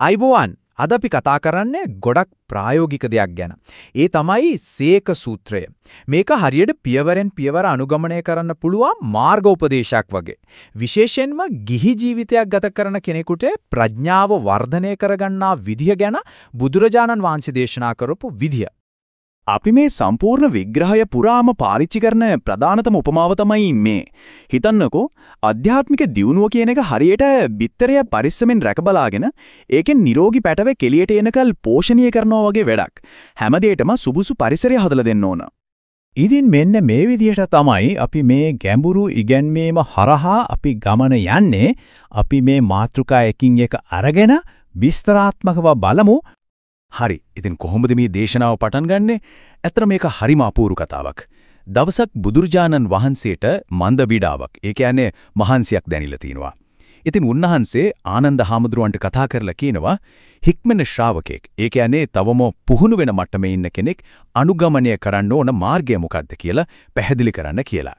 අයිබෝවන් අද අපි කතා කරන්නේ ගොඩක් ප්‍රායෝගික දෙයක් ගැන. ඒ තමයි සේක සූත්‍රය. මේක හරියට පියවරෙන් පියවර අනුගමනය කරන්න පුළුවන් මාර්ග උපදේශයක් වගේ. විශේෂයෙන්ම ගිහි ජීවිතයක් ගත කරන කෙනෙකුට ප්‍රඥාව වර්ධනය කරගන්නා විදිය ගැන බුදුරජාණන් වහන්සේ දේශනා කරපු විදිය. අපි මේ සම්පූර්ණ විග්‍රහය පුරාම පාරිච්චි කරන ප්‍රධානතම උපමාව තමයි මේ. හිතන්නකෝ අධ්‍යාත්මික දියුණුව කියන එක හරියට බිත්තරය පරිස්සමෙන් රැකබලාගෙන ඒකෙන් නිරෝගී පැටව කෙලියට එනකල් පෝෂණීය කරනවා වගේ වැඩක්. හැමදේටම සුබුසු පරිසරය හදලා දෙන්න ඕන. ඉතින් මෙන්න මේ විදිහට තමයි අපි මේ ගැඹුරු ඉගැන්වීම හරහා අපි ගමන යන්නේ. අපි මේ මාතෘකා එකින් එක අරගෙන විස්තරාත්මකව බලමු හරි. ඉතින් කොහොමද මේ දේශනාව පටන් ගන්නෙ? ඇත්තට මේක හරිම අපූර්ව කතාවක්. දවසක් බුදුරජාණන් වහන්සේට මන්ද විඩාවක්. ඒ කියන්නේ මහන්සියක් දැනිලා තිනවා. ඉතින් උන්වහන්සේ ආනන්ද හාමුදුරුවන්ට කතා කරලා කියනවා හික්මන ශ්‍රාවකෙක්. ඒ කියන්නේ තවම පුහුණු වෙන මට්ටමේ ඉන්න කෙනෙක් අනුගමනය කරන්න ඕන මාර්ගය මොකක්ද කියලා පැහැදිලි කරන්න කියලා.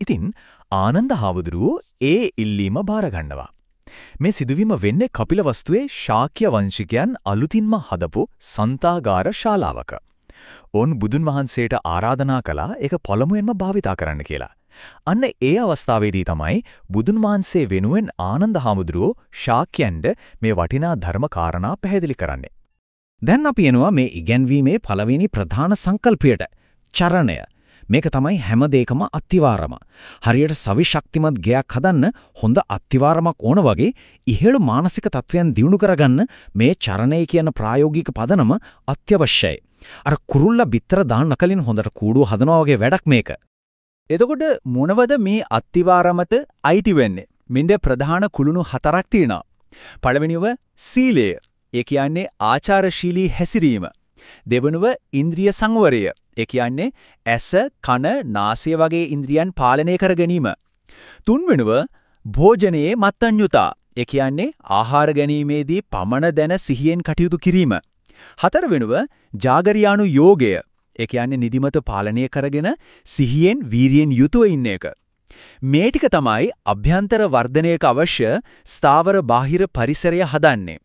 ඉතින් ආනන්ද හාමුදුරුවෝ ඒ ඉල්ලීම බාර ගන්නවා. මේ සිදුවීම වෙන්නේ කපිලවස්තුවේ ශාක්‍ය වංශිකයන් අලුතින්ම හදපු සන්තාගාර ශාලාවක. ඔවුන් බුදුන් වහන්සේට ආරාධනා කළා ඒක පළමුවෙන්ම භාවිතා කරන්න කියලා. අන්න ඒ අවස්ථාවේදී තමයි බුදුන් වහන්සේ වෙනුවෙන් ආනන්ද හාමුදුරුවෝ ශාක්‍යයන්ට මේ වටිනා ධර්ම කාරණා පැහැදිලි කරන්නේ. දැන් අපි එනවා මේ ඉගැන්වීමේ පළවෙනි ප්‍රධාන සංකල්පයට චරණය. මේක තමයි හැම දෙයකම අත්තිවාරම. හරියට සවි ශක්තිමත් ගයක් හදන්න හොඳ අත්තිවාරමක් ඕන වගේ ඉහළ මානසික තත්වයන් දියුණු කරගන්න මේ චරණය කියන ප්‍රායෝගික පදනම අත්‍යවශ්‍යයි. අර කුරුල්ලා බිත්තර දාන්න කලින් හොඳට කූඩුව හදනවා වගේ වැඩක් මේක. එතකොට මොනවද මේ අත්තිවාරමත අයිති වෙන්නේ? මින්ද ප්‍රධාන කුළුණු හතරක් තියෙනවා. පළවෙනිව සීලය. ඒ කියන්නේ ආචාරශීලී හැසිරීම. දෙවනුව ඉන්ද්‍රිය සංවරය. ඒ කියන්නේ ඇස, කන, නාසය වගේ ඉන්ද්‍රියන් පාලනය කර ගැනීම. තුන්වෙනුව භෝජනයේ මත්ඤ්‍යුතා. ඒ කියන්නේ ආහාර ගැනීමේදී පමණ දැන සිහියෙන් කටයුතු කිරීම. හතරවෙනුව ජාගරියානු යෝගය. ඒ කියන්නේ නිදිමත පාලනය කරගෙන සිහියෙන් වීරියෙන් යුතුව ඉන්න එක. මේ ටික තමයි අභ්‍යන්තර වර්ධනයක අවශ්‍ය ස්ථාවර බාහිර පරිසරය හදන්නේ.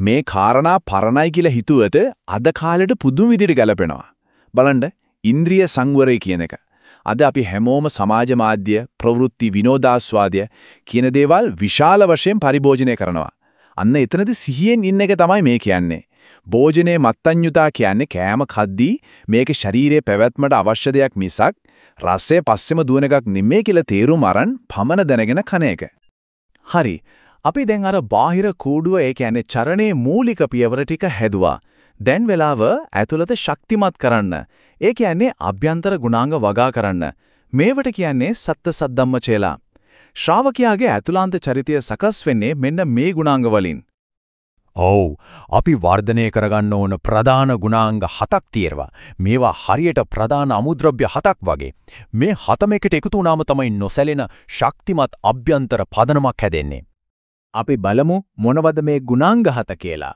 මේ කාරණා පරණයි කියලා හිතුවට අද කාලෙට පුදුම විදිහට ගැලපෙනවා. බලන්න ඉන්ද්‍රිය සංවරය කියන එක. අද අපි හැමෝම සමාජ මාධ්‍ය, ප්‍රවෘත්ති, විනෝදාස්වාදය කියන දේවල් විශාල වශයෙන් පරිභෝජනය කරනවා. අන්න එතනදී සිහියෙන් ඉන්න එක තමයි මේ කියන්නේ. භෝජනයේ මත්ඤ්‍යුතා කියන්නේ කෑම කද්දී මේක ශරීරයේ පැවැත්මට අවශ්‍ය දෙයක් මිසක් රසය පස්සෙම දුවන එකක් නෙමෙයි කියලා තේරුම් අරන් පමන දැනගෙන කන එක. හරි. අපි දැන් අර බාහිර කූඩුව ඒ කියන්නේ චරණේ මූලික පියවර ටික හැදුවා. දැන් වෙලාව ඇතුළත ශක්තිමත් කරන්න. ඒ කියන්නේ අභ්‍යන්තර ගුණාංග වගා කරන්න. මේවට කියන්නේ සත්ත සද්දම්මචේලා. ශ්‍රාවකයාගේ ඇතුළාන්ත චරිතය සකස් වෙන්නේ මෙන්න මේ ගුණාංග වලින්. ඔව් අපි වර්ධනය කරගන්න ඕන ප්‍රධාන ගුණාංග හතක් තියෙනවා. මේවා හරියට ප්‍රධාන අමුද්‍රව්‍ය හතක් වගේ. මේ හතම එකට එකතු වුණාම තමයි නොසැලෙන ශක්තිමත් අභ්‍යන්තර පදනමක් හැදෙන්නේ. අපි බලමු මොනවද මේ ගුණාංග හත කියලා.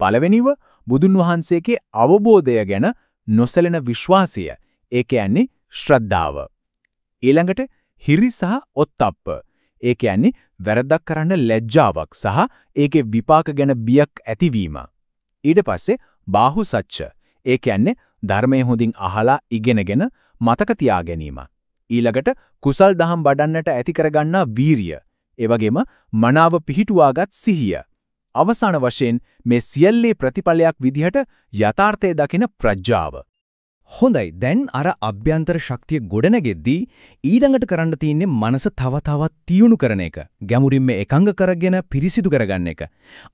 පළවෙනිව බුදුන් වහන්සේගේ අවබෝධය ගැන නොසැලෙන විශ්වාසය. ඒ කියන්නේ ශ්‍රද්ධාව. ඊළඟට හිරි සහ ඔත්තප්ප. ඒ කියන්නේ වැරද්දක් කරන්න ලැජ්ජාවක් සහ ඒකේ විපාක ගැන බියක් ඇතිවීම. ඊට පස්සේ බාහු සච්ච. ඒ කියන්නේ ධර්මයේ හොඳින් අහලා ඉගෙනගෙන මතක තියා ගැනීම. ඊළඟට කුසල් දහම් වඩන්නට ඇති කරගන්නා වීරිය. ඒ වගේම මනාව පිහිටුවාගත් සිහිය. අවසාන වශයෙන් මේ සියල්ලේ ප්‍රතිඵලයක් විදිහට යථාර්ථය දකින ප්‍රඥාව. හොඳයි දැන් අර අභ්‍යන්තර ශක්තිය ගොඩනගෙද්දී ඊළඟට කරන්න තියෙන්නේ මනස තව තවත් තියුණු කරන එක. ගැඹුරින්ම එකඟ කරගෙන පිරිසිදු කරගන්න එක.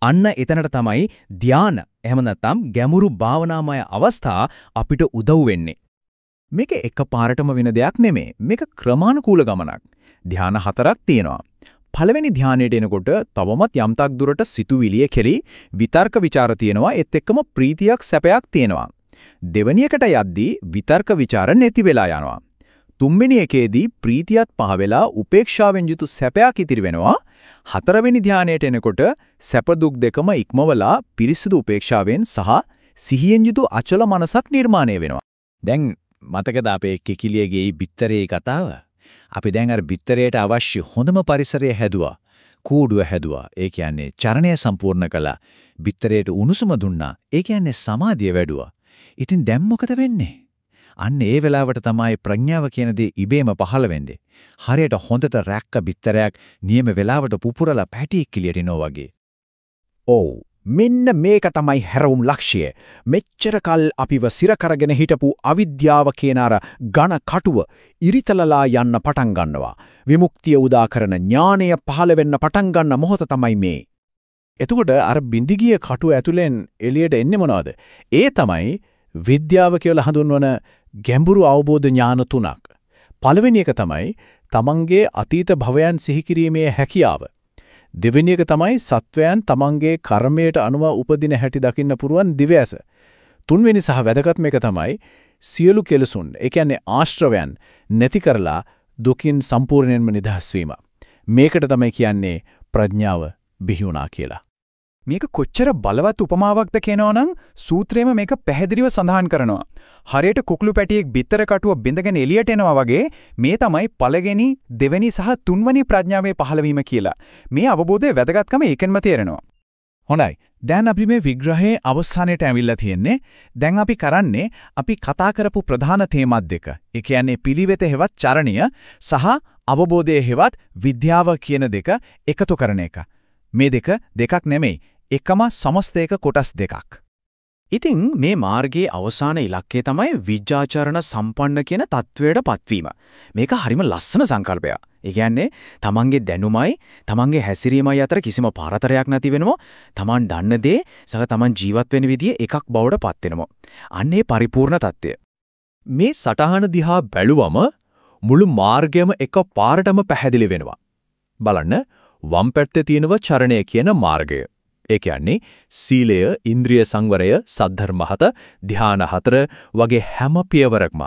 අන්න එතනට තමයි ධාන එහෙම නැත්නම් ගැඹුරු භාවනාමය අවස්ථා අපිට උදව් වෙන්නේ. මේක එකපාරටම වෙන දෙයක් නෙමෙයි. මේක ක්‍රමානුකූල ගමනක්. ධාන හතරක් තියෙනවා. පළවෙනි ධානයට එනකොට තවමත් යම්තාක් දුරට සිතුවිලිය කෙරි විතර්ක ਵਿਚාර තියෙනවා ඒත් එක්කම ප්‍රීතියක් සැපයක් තියෙනවා. දෙවැනියකට යද්දී විතර්ක ਵਿਚාර නැති වෙලා යනවා. තුන්වෙනි එකේදී ප්‍රීතියත් පහ වෙලා උපේක්ෂාවෙන් යුතු සැපයක් ඉතිරි වෙනවා. හතරවෙනි ධානයට එනකොට සැප දුක් දෙකම ඉක්මවලා පිරිසිදු උපේක්ෂාවෙන් සහ සිහියෙන් යුතු අචල මනසක් නිර්මාණය වෙනවා. දැන් මතකද අපේ කිකිලියගේ බිත්තරේ කතාව? අපි දැන් අර බිත්තරයට අවශ්‍ය හොඳම පරිසරය හැදුවා. කූඩුව හැදුවා. ඒ කියන්නේ චරණය සම්පූර්ණ කළා. බිත්තරයට උණුසුම දුන්නා. ඒ කියන්නේ සමාධිය වැඩුවා. ඉතින් දැන් මොකද වෙන්නේ? අන්න ඒ වෙලාවට තමයි ප්‍රඥාව කියන දේ ඉබේම පහළ වෙන්නේ. හරියට හොඳට රැක්ක බිත්තරයක් නියම වෙලාවට පුපුරලා පැටි කිලියට එනවා වගේ. ඔව් මෙන්න මේක තමයි හැරවුම් ලක්ෂ්‍යය. මෙච්චර කල් අපිව සිර කරගෙන හිටපු අවිද්‍යාව කියන අර ඝන කටුව ඉරිතලලා යන්න පටන් ගන්නවා. විමුක්තිය උදා කරන ඥානය පහළ වෙන්න පටන් ගන්න මොහොත තමයි මේ. එතකොට අර බින්දිගිය කටුව ඇතුලෙන් එළියට එන්නේ මොනවද? ඒ තමයි විද්‍යාව කියලා හඳුන්වන ගැඹුරු අවබෝධ ඥාන තුනක්. පළවෙනි එක තමයි තමන්ගේ අතීත භවයන් සිහි කිරීමේ හැකියාව. දෙවෙනි එක තමයි සත්වයන් තමන්ගේ කර්මයට අනුව උපදින හැටි දකින්න පුරුවන් දිවැස. තුන්වෙනි සහ වැදගත්ම එක තමයි සියලු කෙලසුන්, ඒ කියන්නේ ආශ්‍රවයන් නැති කරලා දුකින් සම්පූර්ණයෙන්ම නිදහස් වීම. මේකට තමයි කියන්නේ ප්‍රඥාව බිහි වුණා කියලා. මේක කොච්චර බලවත් උපමාවක්ද කියනවනම් සූත්‍රයේම මේක පැහැදිලිව සඳහන් කරනවා. හරියට කුකුළු පැටියෙක් බිත්තර කටුව බිඳගෙන එළියට එනවා වගේ මේ තමයි පළවෙනි දෙවෙනි සහ තුන්වෙනි ප්‍රඥාවේ පහළවීම කියලා. මේ අවබෝධයේ වැදගත්කම ඒකෙන්ම තේරෙනවා. හොඳයි. දැන් අපි මේ විග්‍රහයේ අවසානයට ඇවිල්ලා තියෙන්නේ. දැන් අපි කරන්නේ අපි කතා කරපු ප්‍රධාන තේමත් දෙක. ඒ කියන්නේ පිළිවෙත හෙවත් චරණීය සහ අවබෝධයේ හෙවත් විද්‍යාව කියන දෙක එකතු කරන එක. මේ දෙක දෙකක් නෙමෙයි. එකම සමස්තයක කොටස් දෙකක්. ඉතින් මේ මාර්ගයේ අවසාන ඉලක්කය තමයි විජ්ජාචරණ සම්පන්න කියන තත්වයට පත්වීම. මේක හරිම ලස්සන සංකල්පයක්. ඒ කියන්නේ තමන්ගේ දැනුමයි තමන්ගේ හැසිරීමයි අතර කිසිම පාරතරයක් නැති වෙනවා. තමන් දන්න දේ සහ තමන් ජීවත් වෙන විදිය එකක් බවට පත් වෙනවා. අන්නේ පරිපූර්ණ தත්ත්වය. මේ සටහන දිහා බැලුවම මුළු මාර්ගයම එක පාරටම පැහැදිලි වෙනවා. බලන්න වම් පැත්තේ තියෙනව චරණය කියන මාර්ගය. ඒ කියන්නේ සීලය, ඉන්ද්‍රිය සංවරය, සද්ධර්ම හත, ධාන හතර වගේ හැම පියවරක්ම.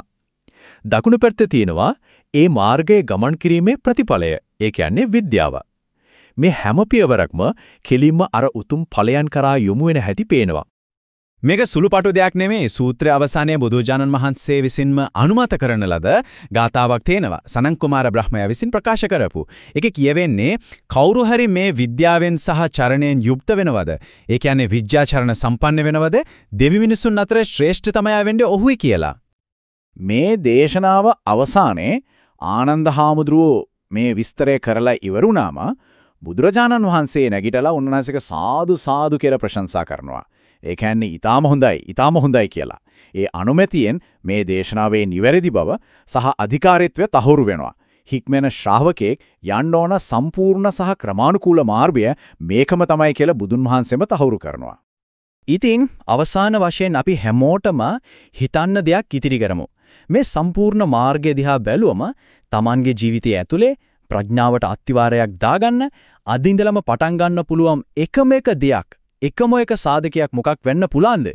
දකුණු පැත්තේ තියෙනවා ඒ මාර්ගයේ ගමන් කිරීමේ ප්‍රතිඵලය. ඒ කියන්නේ විද්‍යාව. මේ හැම පියවරක්ම කෙලින්ම අර උතුම් ඵලයන් කරා යොමු වෙන හැටි පේනවා. මේක සුළුපටු දෙයක් නෙමෙයි සූත්‍රය අවසානයේ බුදුජානන් වහන්සේ විසින්ම අනුමත කරන ලද ගාතාවක් තේනවා සනන් කුමාර බ්‍රහ්මයා විසින් ප්‍රකාශ කරපු. ඒකේ කියවෙන්නේ කවුරු හරි මේ විද්‍යාවෙන් සහ චරණයෙන් යුක්ත වෙනවද? ඒ කියන්නේ විද්‍යාචරණ සම්පන්න වෙනවද? දෙවි මිනිසුන් අතර ශ්‍රේෂ්ඨතමයා වෙන්නේ ඔහුයි කියලා. මේ දේශනාව අවසානයේ ආනන්ද හාමුදුරුවෝ මේ විස්තරය කරලා ඉවරුනාම බුදුරජාණන් වහන්සේ නැගිටලා උන්වහන්සේක සාදු සාදු කියලා ප්‍රශංසා කරනවා. ඒ කියන්නේ ඊටාම හොඳයි, ඊටාම හොඳයි කියලා. ඒ අනුමැතියෙන් මේ දේශනාවේ නිවැරදි බව සහ අධිකාරීත්වය තහවුරු වෙනවා. හික්මෙන ශ්‍රාවකෙක් යන්න ඕන සම්පූර්ණ සහ ක්‍රමානුකූල මාර්ගය මේකම තමයි කියලා බුදුන් වහන්සේම තහවුරු කරනවා. ඉතින් අවසාන වශයෙන් අපි හැමෝටම හිතන්න දෙයක් ඉතිරි කරමු. මේ සම්පූර්ණ මාර්ගය දිහා බැලුවම Tamanගේ ජීවිතය ඇතුලේ ප්‍රඥාවට අත්විවරයක් දාගන්න අදින්දලම පටන් ගන්න පුළුවන් එකම එක දෙයක් එකම එක සාධකයක් මොකක් වෙන්න පුළාන්ද?